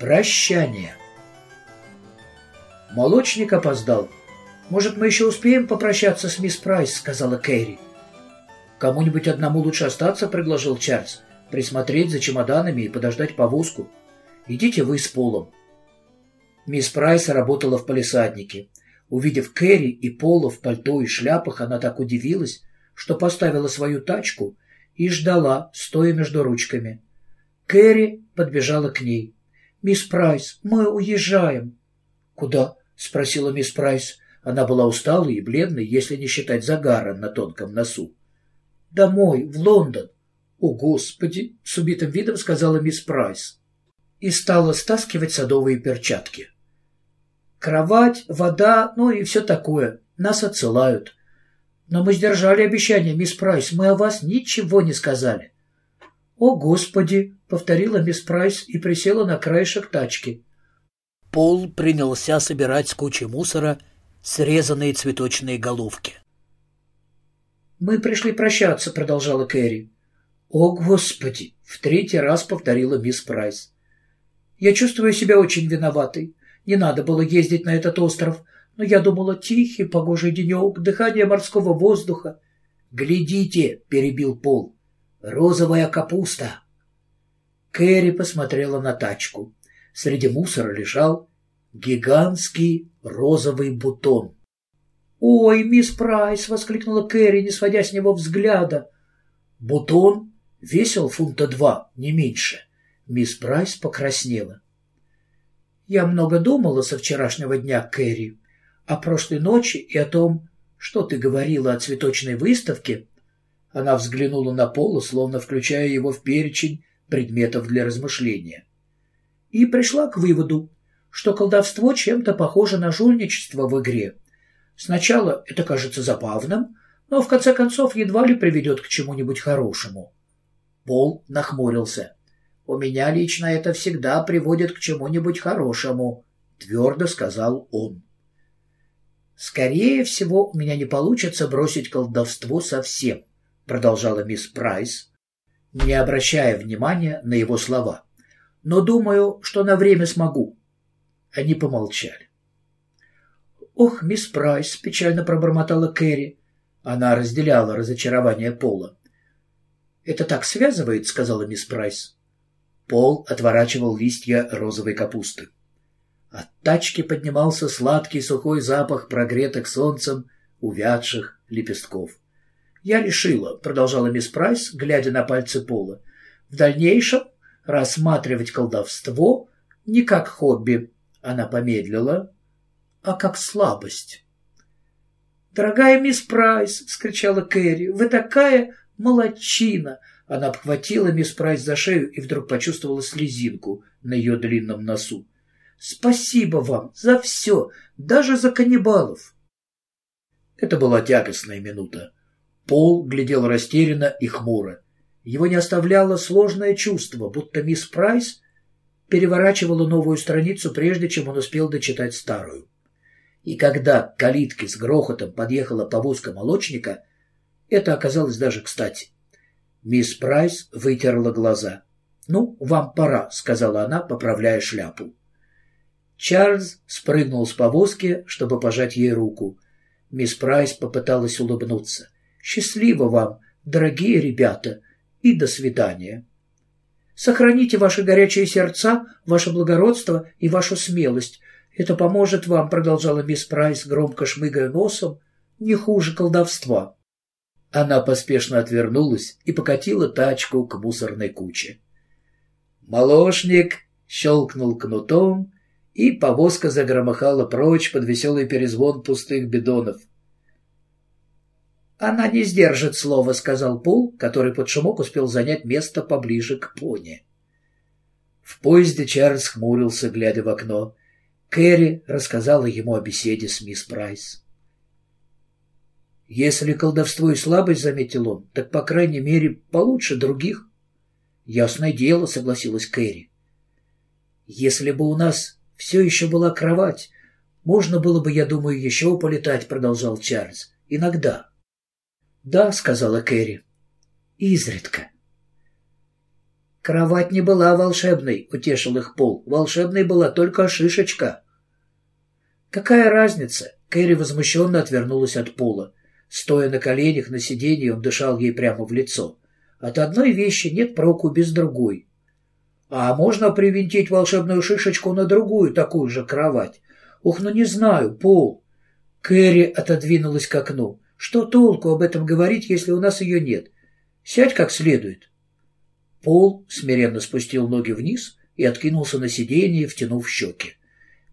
Прощание. Молочник опоздал. «Может, мы еще успеем попрощаться с мисс Прайс?» — сказала Кэрри. «Кому-нибудь одному лучше остаться», — предложил Чарльз. «Присмотреть за чемоданами и подождать повозку. Идите вы с Полом». Мисс Прайс работала в палисаднике. Увидев Кэрри и Пола в пальто и шляпах, она так удивилась, что поставила свою тачку и ждала, стоя между ручками. Кэрри подбежала к ней. «Мисс Прайс, мы уезжаем». «Куда?» — спросила мисс Прайс. Она была усталой и бледной, если не считать загара на тонком носу. «Домой, в Лондон». «О, Господи!» — с убитым видом сказала мисс Прайс. И стала стаскивать садовые перчатки. «Кровать, вода, ну и все такое. Нас отсылают. Но мы сдержали обещание, мисс Прайс. Мы о вас ничего не сказали». «О, Господи!» — повторила мисс Прайс и присела на краешек тачки. Пол принялся собирать с кучи мусора срезанные цветочные головки. «Мы пришли прощаться», — продолжала Кэрри. «О, Господи!» — в третий раз повторила мисс Прайс. «Я чувствую себя очень виноватой. Не надо было ездить на этот остров, но я думала, тихий, погожий денек, дыхание морского воздуха». «Глядите!» — перебил Пол. «Розовая капуста!» Кэрри посмотрела на тачку. Среди мусора лежал гигантский розовый бутон. «Ой, мисс Прайс!» — воскликнула Кэрри, не сводя с него взгляда. Бутон весил фунта два, не меньше. Мисс Прайс покраснела. «Я много думала со вчерашнего дня, Кэрри, о прошлой ночи и о том, что ты говорила о цветочной выставке». Она взглянула на Пола, словно включая его в перечень предметов для размышления. И пришла к выводу, что колдовство чем-то похоже на жульничество в игре. Сначала это кажется забавным, но в конце концов едва ли приведет к чему-нибудь хорошему. Пол нахмурился. «У меня лично это всегда приводит к чему-нибудь хорошему», — твердо сказал он. «Скорее всего, у меня не получится бросить колдовство совсем», — продолжала мисс Прайс, не обращая внимания на его слова. «Но думаю, что на время смогу. Они помолчали. «Ох, мисс Прайс!» — печально пробормотала Кэрри. Она разделяла разочарование Пола. «Это так связывает», — сказала мисс Прайс. Пол отворачивал листья розовой капусты. От тачки поднимался сладкий сухой запах прогретых солнцем увядших лепестков. «Я решила», — продолжала мисс Прайс, глядя на пальцы Пола, «в дальнейшем рассматривать колдовство не как хобби, она помедлила. «А как слабость?» «Дорогая мисс Прайс!» — вскричала Кэрри. «Вы такая молодчина!» Она обхватила мисс Прайс за шею и вдруг почувствовала слезинку на ее длинном носу. «Спасибо вам за все, даже за каннибалов!» Это была тягостная минута. Пол глядел растерянно и хмуро. Его не оставляло сложное чувство, будто мисс Прайс переворачивала новую страницу, прежде чем он успел дочитать старую. И когда к калитке с грохотом подъехала повозка молочника, это оказалось даже кстати. Мисс Прайс вытерла глаза. «Ну, вам пора», — сказала она, поправляя шляпу. Чарльз спрыгнул с повозки, чтобы пожать ей руку. Мисс Прайс попыталась улыбнуться. «Счастливо вам, дорогие ребята, и до свидания». Сохраните ваши горячие сердца, ваше благородство и вашу смелость. Это поможет вам, — продолжала мисс Прайс, громко шмыгая носом, — не хуже колдовства. Она поспешно отвернулась и покатила тачку к мусорной куче. Молошник щелкнул кнутом, и повозка загромыхала прочь под веселый перезвон пустых бидонов. «Она не сдержит слова», — сказал Пол, который под шумок успел занять место поближе к пони. В поезде Чарльз хмурился, глядя в окно. Кэрри рассказала ему о беседе с мисс Прайс. «Если колдовство и слабость, — заметил он, — так, по крайней мере, получше других». «Ясное дело», — согласилась Кэрри. «Если бы у нас все еще была кровать, можно было бы, я думаю, еще полетать», — продолжал Чарльз. «Иногда». «Да», — сказала Кэрри. «Изредка». Кровать не была волшебной, утешил их Пол. Волшебной была только шишечка. Какая разница? Кэрри возмущенно отвернулась от Пола. Стоя на коленях на сиденье, он дышал ей прямо в лицо. От одной вещи нет проку без другой. А можно привинтить волшебную шишечку на другую такую же кровать? Ух, ну не знаю, Пол. Кэрри отодвинулась к окну. Что толку об этом говорить, если у нас ее нет? Сядь как следует. Пол смиренно спустил ноги вниз и откинулся на сиденье, втянув щеки.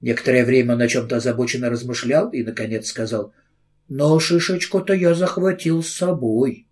Некоторое время он о чем-то озабоченно размышлял и, наконец, сказал, «Но шишечку-то я захватил с собой».